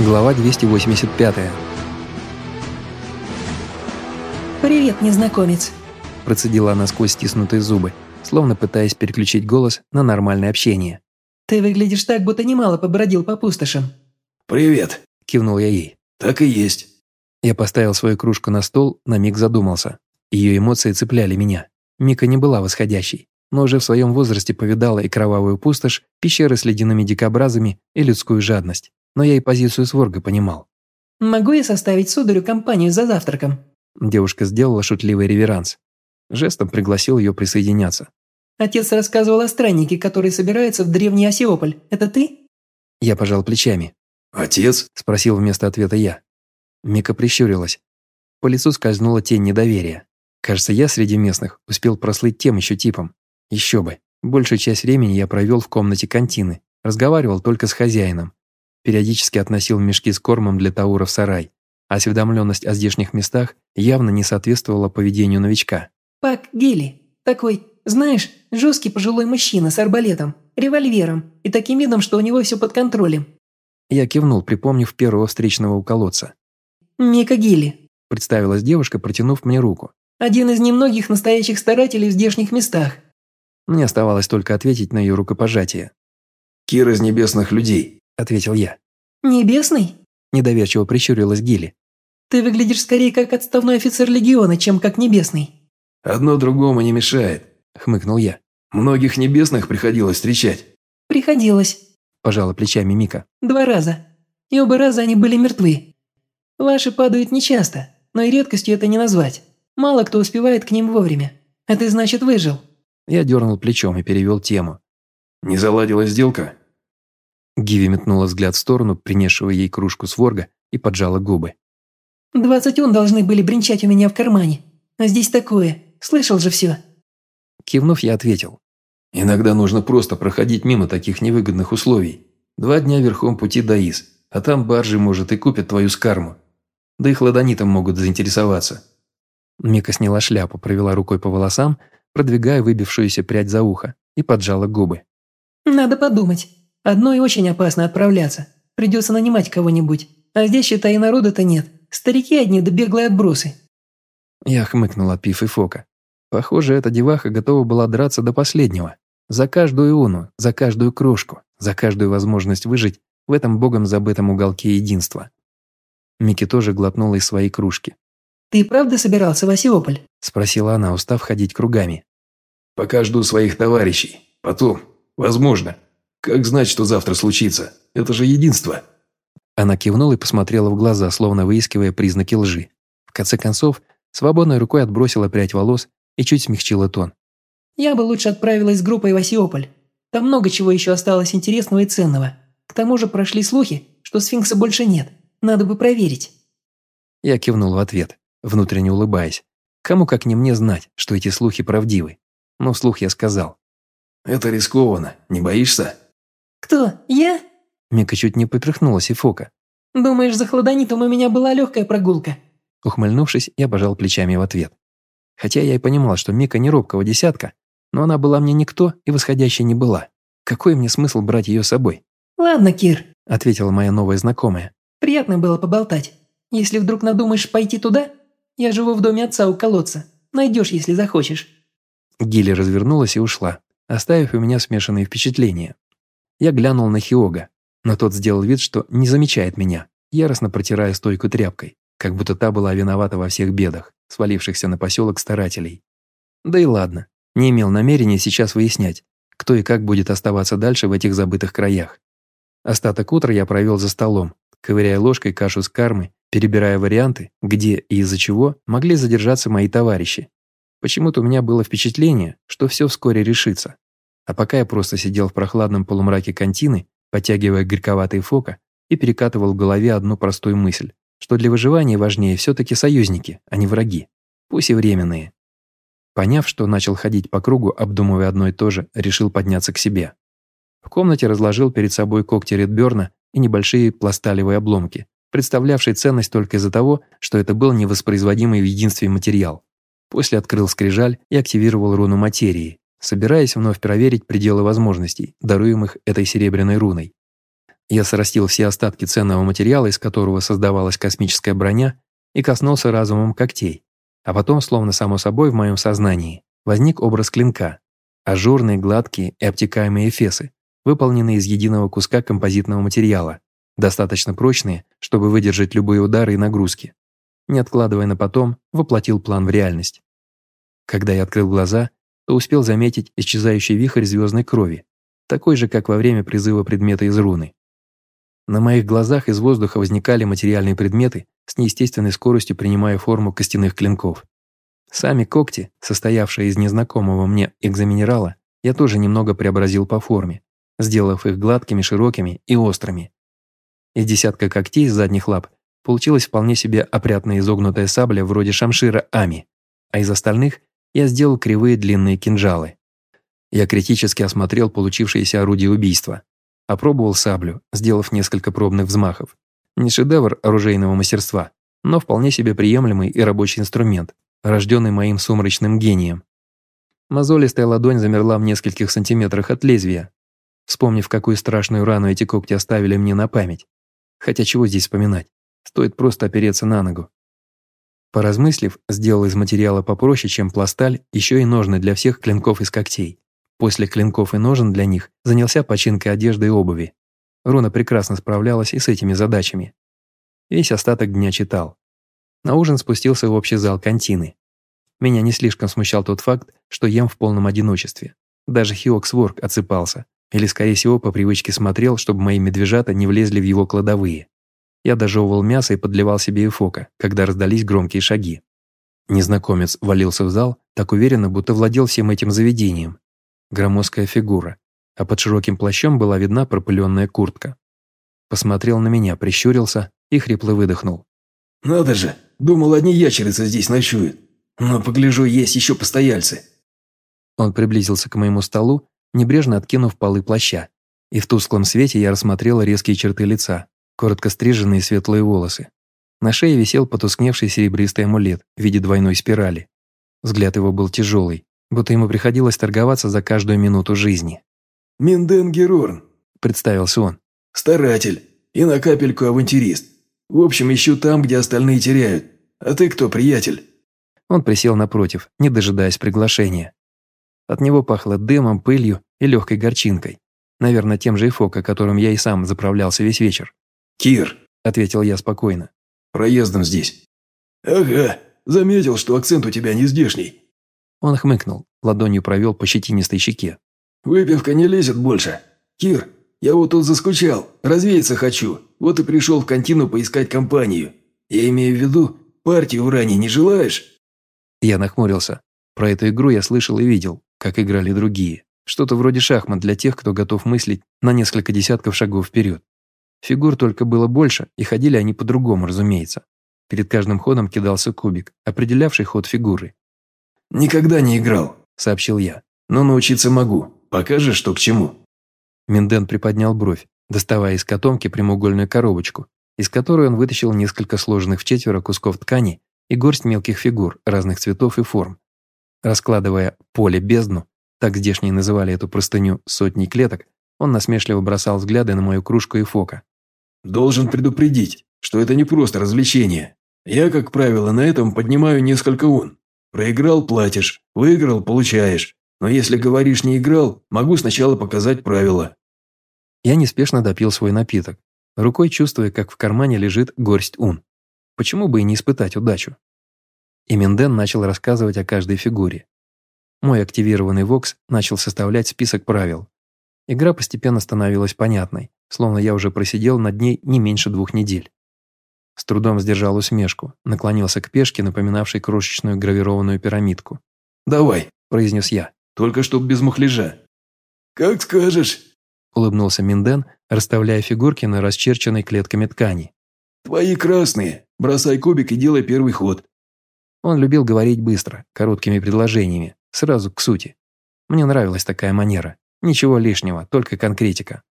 Глава 285. «Привет, незнакомец!» Процедила она сквозь стиснутые зубы, словно пытаясь переключить голос на нормальное общение. «Ты выглядишь так, будто немало побродил по пустошам». «Привет!» – кивнул я ей. «Так и есть». Я поставил свою кружку на стол, на миг задумался. Ее эмоции цепляли меня. Мика не была восходящей, но уже в своем возрасте повидала и кровавую пустошь, пещеры с ледяными дикобразами и людскую жадность но я и позицию Сворга понимал. «Могу я составить сударю компанию за завтраком?» Девушка сделала шутливый реверанс. Жестом пригласил ее присоединяться. «Отец рассказывал о страннике, который собирается в древний Осиополь. Это ты?» Я пожал плечами. «Отец?» – спросил вместо ответа я. Мика прищурилась. По лицу скользнула тень недоверия. Кажется, я среди местных успел прослыть тем еще типом. Еще бы. Большую часть времени я провел в комнате кантины, разговаривал только с хозяином, периодически относил мешки с кормом для Таура в сарай. Осведомленность о здешних местах явно не соответствовала поведению новичка. «Пак Гели, такой, знаешь, жесткий пожилой мужчина с арбалетом, револьвером и таким видом, что у него все под контролем». Я кивнул, припомнив первого встречного у колодца. «Мика Гили», – представилась девушка, протянув мне руку. «Один из немногих настоящих старателей в здешних местах». Мне оставалось только ответить на ее рукопожатие. «Кир из небесных людей», ответил я. «Небесный?» – недоверчиво прищурилась Гилли. «Ты выглядишь скорее как отставной офицер легиона, чем как небесный». «Одно другому не мешает», – хмыкнул я. «Многих небесных приходилось встречать». «Приходилось», – пожала плечами Мика. «Два раза. И оба раза они были мертвы. Ваши падают нечасто, но и редкостью это не назвать. Мало кто успевает к ним вовремя. А ты, значит, выжил». Я дернул плечом и перевел тему. «Не заладилась сделка?» Гиви метнула взгляд в сторону, принесшего ей кружку с ворга, и поджала губы. «Двадцать он должны были бренчать у меня в кармане. А здесь такое. Слышал же все». Кивнув, я ответил. «Иногда нужно просто проходить мимо таких невыгодных условий. Два дня верхом пути до Ис, а там баржи, может, и купят твою скарму. Да и хладонитом могут заинтересоваться». Мика сняла шляпу, провела рукой по волосам, продвигая выбившуюся прядь за ухо, и поджала губы. «Надо подумать. Одной очень опасно отправляться. Придется нанимать кого-нибудь. А здесь, считай, народа-то нет. Старики одни да беглые отбросы». Я хмыкнул от Пиф и Фока. Похоже, эта деваха готова была драться до последнего. За каждую уну, за каждую крошку, за каждую возможность выжить в этом богом забытом уголке единства. Микки тоже глотнула из своей кружки. «Ты правда собирался в Осиополь?» – спросила она, устав ходить кругами. «Пока жду своих товарищей. Потом, возможно». Как знать, что завтра случится? Это же единство». Она кивнула и посмотрела в глаза, словно выискивая признаки лжи. В конце концов, свободной рукой отбросила прядь волос и чуть смягчила тон. «Я бы лучше отправилась с группой в Осиополь. Там много чего еще осталось интересного и ценного. К тому же прошли слухи, что сфинкса больше нет. Надо бы проверить». Я кивнул в ответ, внутренне улыбаясь. Кому как не мне знать, что эти слухи правдивы. Но вслух я сказал. «Это рискованно. Не боишься?» «Кто? Я?» Мика чуть не поперхнулась и Фока. «Думаешь, за хладонитом у меня была легкая прогулка?» Ухмыльнувшись, я пожал плечами в ответ. Хотя я и понимал, что Мика не робкого десятка, но она была мне никто и восходящей не была. Какой мне смысл брать ее с собой? «Ладно, Кир», — ответила моя новая знакомая. «Приятно было поболтать. Если вдруг надумаешь пойти туда, я живу в доме отца у колодца. Найдешь, если захочешь». Гилли развернулась и ушла, оставив у меня смешанные впечатления. Я глянул на Хиога, но тот сделал вид, что не замечает меня, яростно протирая стойку тряпкой, как будто та была виновата во всех бедах, свалившихся на поселок старателей. Да и ладно, не имел намерения сейчас выяснять, кто и как будет оставаться дальше в этих забытых краях. Остаток утра я провел за столом, ковыряя ложкой кашу с кармы, перебирая варианты, где и из-за чего могли задержаться мои товарищи. Почему-то у меня было впечатление, что все вскоре решится. А пока я просто сидел в прохладном полумраке контины, потягивая горьковатый фока и перекатывал в голове одну простую мысль, что для выживания важнее все-таки союзники, а не враги, пусть и временные. Поняв, что начал ходить по кругу, обдумывая одно и то же, решил подняться к себе. В комнате разложил перед собой когти Редберна и небольшие пласталевые обломки, представлявшие ценность только из-за того, что это был невоспроизводимый в единстве материал. После открыл скрижаль и активировал руну материи, собираясь вновь проверить пределы возможностей, даруемых этой серебряной руной. Я срастил все остатки ценного материала, из которого создавалась космическая броня, и коснулся разумом когтей. А потом, словно само собой в моем сознании, возник образ клинка. Ажурные, гладкие и обтекаемые эфесы, выполненные из единого куска композитного материала, достаточно прочные, чтобы выдержать любые удары и нагрузки. Не откладывая на потом, воплотил план в реальность. Когда я открыл глаза, то успел заметить исчезающий вихрь звездной крови, такой же, как во время призыва предмета из руны. На моих глазах из воздуха возникали материальные предметы, с неестественной скоростью принимая форму костяных клинков. Сами когти, состоявшие из незнакомого мне экзоминерала, я тоже немного преобразил по форме, сделав их гладкими, широкими и острыми. Из десятка когтей с задних лап получилась вполне себе опрятная изогнутая сабля вроде шамшира Ами, а из остальных я сделал кривые длинные кинжалы. Я критически осмотрел получившееся орудие убийства. Опробовал саблю, сделав несколько пробных взмахов. Не шедевр оружейного мастерства, но вполне себе приемлемый и рабочий инструмент, рожденный моим сумрачным гением. Мозолистая ладонь замерла в нескольких сантиметрах от лезвия, вспомнив, какую страшную рану эти когти оставили мне на память. Хотя чего здесь вспоминать? Стоит просто опереться на ногу. Поразмыслив, сделал из материала попроще, чем пласталь, еще и ножны для всех клинков из когтей. После клинков и ножен для них занялся починкой одежды и обуви. Руна прекрасно справлялась и с этими задачами. Весь остаток дня читал. На ужин спустился в общий зал кантины. Меня не слишком смущал тот факт, что ем в полном одиночестве. Даже Хиоксворк отсыпался, или, скорее всего, по привычке смотрел, чтобы мои медвежата не влезли в его кладовые. Я дожевывал мясо и подливал себе эфока, когда раздались громкие шаги. Незнакомец валился в зал, так уверенно, будто владел всем этим заведением, громоздкая фигура, а под широким плащом была видна пропыленная куртка. Посмотрел на меня, прищурился и хрипло выдохнул. «Надо же, думал, одни ящерицы здесь ночуют. Но, погляжу, есть еще постояльцы». Он приблизился к моему столу, небрежно откинув полы плаща, и в тусклом свете я рассмотрел резкие черты лица, коротко стриженные светлые волосы. На шее висел потускневший серебристый амулет в виде двойной спирали. Взгляд его был тяжелый, будто ему приходилось торговаться за каждую минуту жизни. «Минден Герорн», – представился он. «Старатель и на капельку авантюрист. В общем, ищу там, где остальные теряют. А ты кто, приятель?» Он присел напротив, не дожидаясь приглашения. От него пахло дымом, пылью и легкой горчинкой. Наверное, тем же эфока, которым я и сам заправлялся весь вечер. «Кир», – ответил я спокойно. «Проездом здесь». «Ага, заметил, что акцент у тебя не здешний. Он хмыкнул, ладонью провел по щетинистой щеке. «Выпивка не лезет больше. Кир, я вот тут заскучал, развеяться хочу, вот и пришел в контину поискать компанию. Я имею в виду, партию в ране не желаешь?» Я нахмурился. Про эту игру я слышал и видел, как играли другие. Что-то вроде шахмат для тех, кто готов мыслить на несколько десятков шагов вперед. Фигур только было больше, и ходили они по-другому, разумеется. Перед каждым ходом кидался кубик, определявший ход фигуры. «Никогда не играл», – сообщил я. «Но научиться могу. Покажешь, что к чему?» Минден приподнял бровь, доставая из котомки прямоугольную коробочку, из которой он вытащил несколько сложенных в четверо кусков ткани и горсть мелких фигур разных цветов и форм. Раскладывая поле-бездну, так здешние называли эту простыню сотни клеток, он насмешливо бросал взгляды на мою кружку и фока. «Должен предупредить, что это не просто развлечение. Я, как правило, на этом поднимаю несколько ун. Проиграл – платишь, выиграл – получаешь. Но если говоришь «не играл», могу сначала показать правила». Я неспешно допил свой напиток, рукой чувствуя, как в кармане лежит горсть ун. Почему бы и не испытать удачу? И Менден начал рассказывать о каждой фигуре. Мой активированный Вокс начал составлять список правил. Игра постепенно становилась понятной, словно я уже просидел над ней не меньше двух недель. С трудом сдержал усмешку, наклонился к пешке, напоминавшей крошечную гравированную пирамидку. «Давай», – произнес я. «Только чтоб без мухляжа». «Как скажешь», – улыбнулся Минден, расставляя фигурки на расчерченной клетками ткани. «Твои красные. Бросай кубик и делай первый ход». Он любил говорить быстро, короткими предложениями, сразу к сути. Мне нравилась такая манера. Ничего лишнего, только конкретика.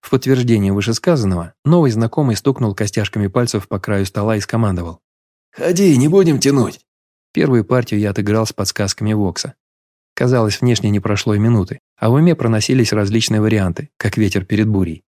В подтверждение вышесказанного, новый знакомый стукнул костяшками пальцев по краю стола и скомандовал. «Ходи, не будем тянуть!» Первую партию я отыграл с подсказками Вокса. Казалось, внешне не прошло и минуты, а в уме проносились различные варианты, как ветер перед бурей.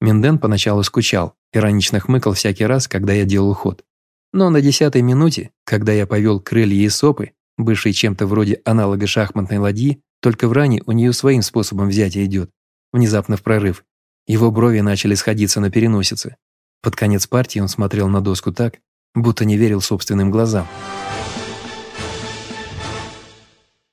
Минден поначалу скучал, иронично хмыкал всякий раз, когда я делал ход. Но на десятой минуте, когда я повел крылья и сопы, бывшие чем-то вроде аналога шахматной ладьи, только в ране у нее своим способом взятия идет, внезапно в прорыв. Его брови начали сходиться на переносице. Под конец партии он смотрел на доску так, будто не верил собственным глазам.